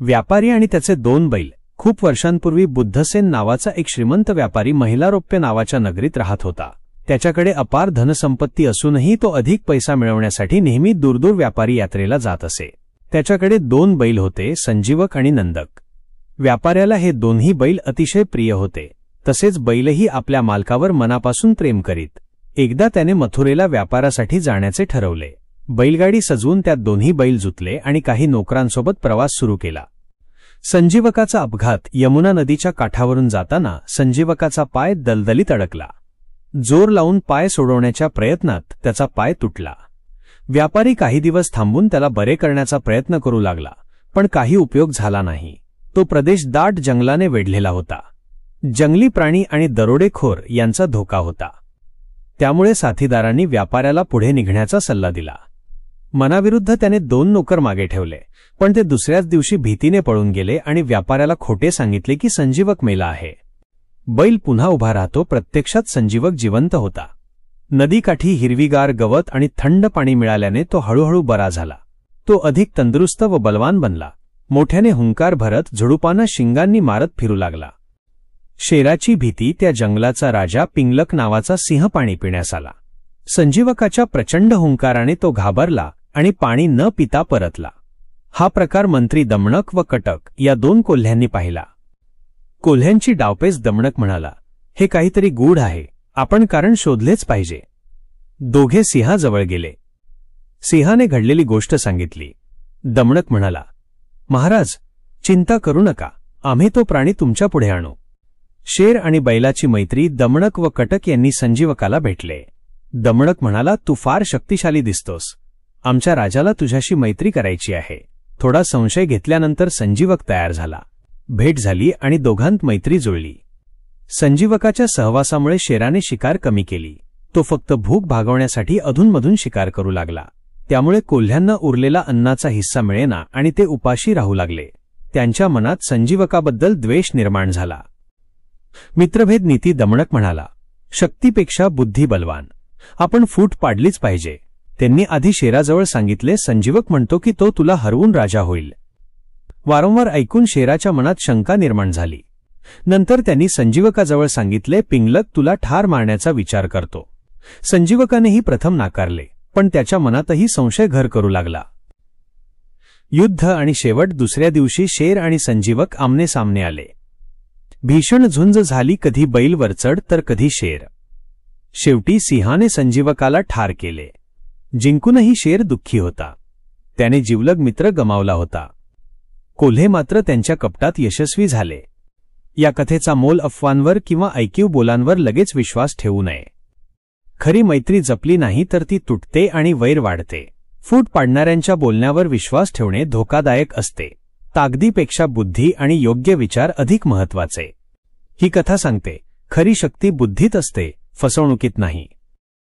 व्यापारी आणि त्याचे दोन बैल. खूप वर्षांपूर्वी बुद्धसेन नावाचा एक श्रीमंत व्यापारी महिलारोप्य नावाच्या नगरीत राहत होता. त्याच्याकडे अपार धनसंपत्ती असूनही तो अधिक पैसा मिळवण्यासाठी नेहमी दूरदूर व्यापारी यात्रेला जात असे. त्याच्याकडे दोन बैल होते संजीवक आणि नंदक. व्यापाऱ्याला हे दोन्ही बैल अतिशय प्रिय होते. तसेच बैलही आपल्या मालकावर मनापासून प्रेम करीत. एकदा त्याने मथुरेला व्यापारासाठी जाण्याचे ठरवले. बैलगाडी सजवून त्यात दोन्ही बैल जुतले आणि काही नोकरांसोबत प्रवास सुरू केला. संजीवकाचा अपघात यमुना नदीच्या काठावरून जाताना संजीवकाचा पाय दलदलीत अडकला. जोर लावून पाय सोडवण्याच्या प्रयत्नात त्याचा पाय तुटला. व्यापारी काही दिवस थांबून त्याला बरे करण्याचा प्रयत्न करू लागला पण काही उपयोग झाला नाही. तो प्रदेश दाट जंगलाने वेढलेला होता. जंगली प्राणी आणि दरोडेखोर यांचा धोका होता. त्यामुळे साथीदारांनी व्यापाऱ्याला पुढे निघण्याचा सल्ला दिला. मनाविरुद्ध त्याने दोन नोकर मागे ठेवले. पण ते दुसऱ्याच दिवशी भीतीने पळून गेले आणि व्यापाऱ्याला खोटे सांगितले की संजीवक मेला आहे. बैल पुन्हा उभा राहतो प्रत्यक्षात संजीवक जिवंत होता. नदीकाठी हिरवीगार गवत आणि थंड पाणी मिळाल्याने तो हळूहळू बरा झाला. तो अधिक तंदुरुस्त व बलवान बनला. मोठ्याने हुंकार भरत झुडुपांना शिंगांनी मारत फिरू लागला. शेराची भीती त्या जंगलाचा राजा पिंगलक नावाचा सिंह पाणी पिण्यास आला. संजीवकाच्या प्रचंड हुंकाराने तो घाबरला आणि पाणी न पिता परतला. हा प्रकार मंत्री दमणक व कटक या दोन कोल्ह्यांनी पाहिला. कोल्ह्यांची डावपेच दमणक म्हणाला हे काहीतरी गूढ आहे आपण कारण शोधलेच पाहिजे. दोघे सिंहाजवळ गेले. सिंहाने घडलेली गोष्ट सांगितली. दमणक म्हणाला महाराज चिंता करू नका आम्ही तो प्राणी तुमच्यापुढे आणू. शेर आणि बैलाची मैत्री दमणक व कटक यांनी संजीवकाला भेटले. दमणक म्हणाला तू फार शक्तिशाली दिसतोस. आमच्या राजाला तुझ्याशी मैत्री करायची आहे. थोडा संशय घेतल्यानंतर संजीवक तयार झाला. भेट झाली आणि दोघांत मैत्री जुळली. संजीवकाच्या सहवासामुळे शेराने शिकार कमी केली. तो फक्त भूक भागवण्यासाठी अधूनमधून शिकार करू लागला. त्यामुळे कोल्ह्यांना उरलेला अन्नाचा हिस्सा मिळेना आणि ते उपाशी राहू लागले. त्यांच्या मनात संजीवकाबद्दल द्वेष निर्माण झाला. मित्रभेद नीती दमणक म्हणाला. शक्तीपेक्षा बुद्धी बलवान. आपण फूट पाडलीच पाहिजे. त्यांनी आधी शेराजवळ सांगितले संजीवक म्हणतो की तो तुला हरवून राजा होईल. वारंवार ऐकून शेराच्या मनात शंका निर्माण झाली. नंतर त्यांनी संजीवकाजवळ सांगितले पिंगलक तुला ठार मारण्याचा विचार करतो. संजीवकानेही प्रथम नाकारले पण त्याच्या मनातही संशय घर करू लागला. युद्ध आणि शेवट दुसऱ्या दिवशी शेर आणि संजीवक आमने सामने आले. भीषण झुंज झाली कधी बैल वरचढ तर कधी शेर. शेवटी सिंहाने संजीवकाला ठार केले. जिंकूनही शेर दुःखी होता. त्याने जिवलग मित्र गमावला होता. कोल्हे मात्र त्यांच्या कपटात यशस्वी झाले. या कथेचा मोल अफवांवर किंवा ऐकीव बोलांवर लगेच विश्वास ठेवू नये. खरी मैत्री जपली नाही तर ती तुटते आणि वैर वाढते. फूट पाडणाऱ्यांच्या बोलण्यावर विश्वास ठेवणे धोकादायक असते. ताकदीपेक्षा बुद्धी आणि योग्य विचार अधिक महत्त्वाचे ही कथा सांगते खरी शक्ती बुद्धीत असते फसवणुकीत नाही.